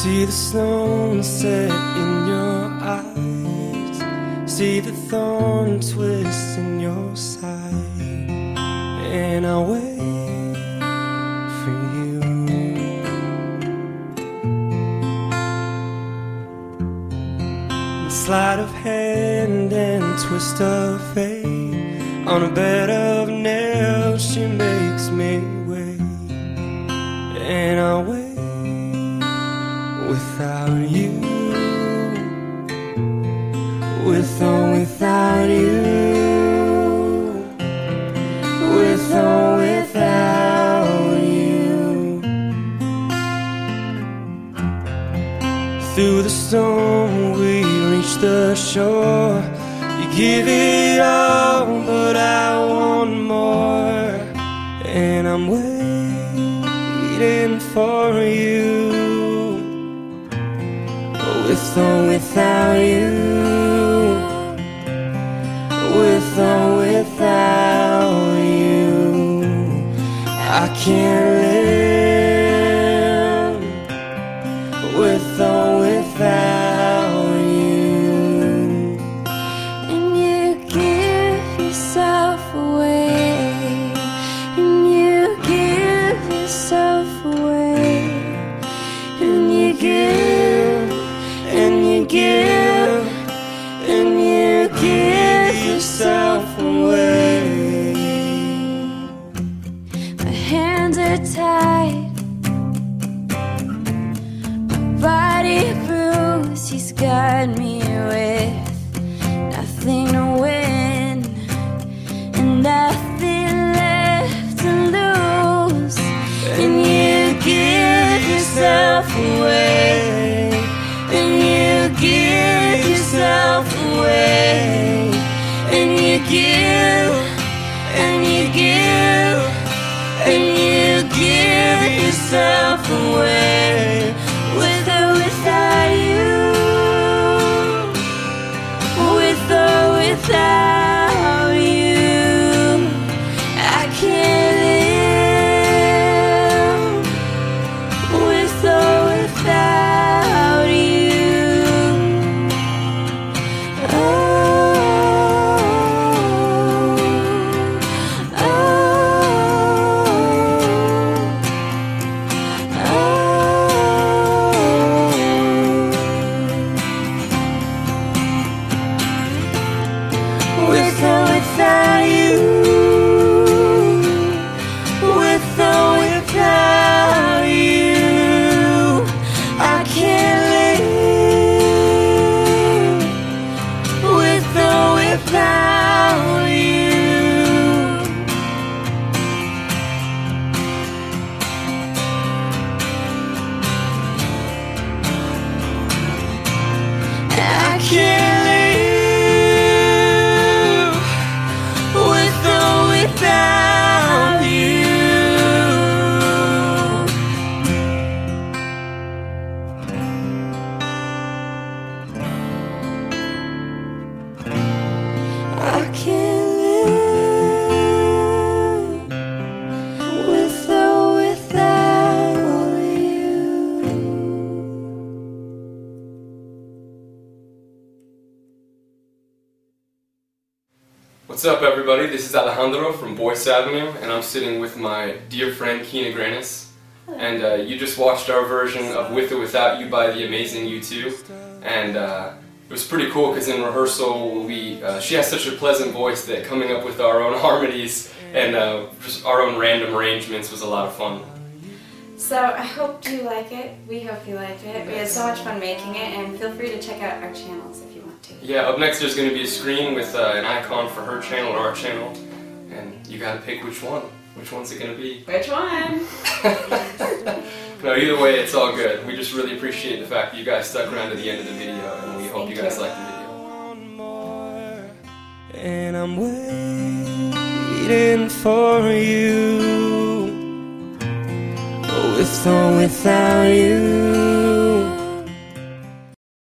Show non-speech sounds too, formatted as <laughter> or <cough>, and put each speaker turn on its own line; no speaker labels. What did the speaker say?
See the stone set in your eyes. See the thorn twist in your side. And I wait for you. The Sleight of hand and twist of fate. On a bed of nails, she makes me Through the storm, we reach the shore. You give it all, but I want more. And I'm waiting for you. With or without you. With or without you. I can't
are tied. My body bruised, he's got me with nothing to win and nothing left to lose. And you give yourself away. Yourself away. Without you. I can't
What's up, everybody? This is Alejandro from Boyce Avenue, and I'm sitting with my dear friend Kina Grannis. And uh, you just watched our version of With or Without You by the amazing U2. And uh, it was pretty cool because in rehearsal, we uh, she has such a pleasant voice that coming up with our own <laughs> harmonies and uh, just our own random arrangements was a lot of fun.
So I hope you like it. We hope you like it. We had so much fun making it, and feel free to check out our channels if you want to.
Yeah, up next there's going to be a screen with uh, an icon for her channel or our channel, and you gotta pick which one. Which one's it going to be?
Which one? <laughs>
No, either way, it's all good. We just really appreciate the fact that you guys stuck around to the end of the video, and we hope you guys
you.
like the video.
and I'm waiting for you. With or without you.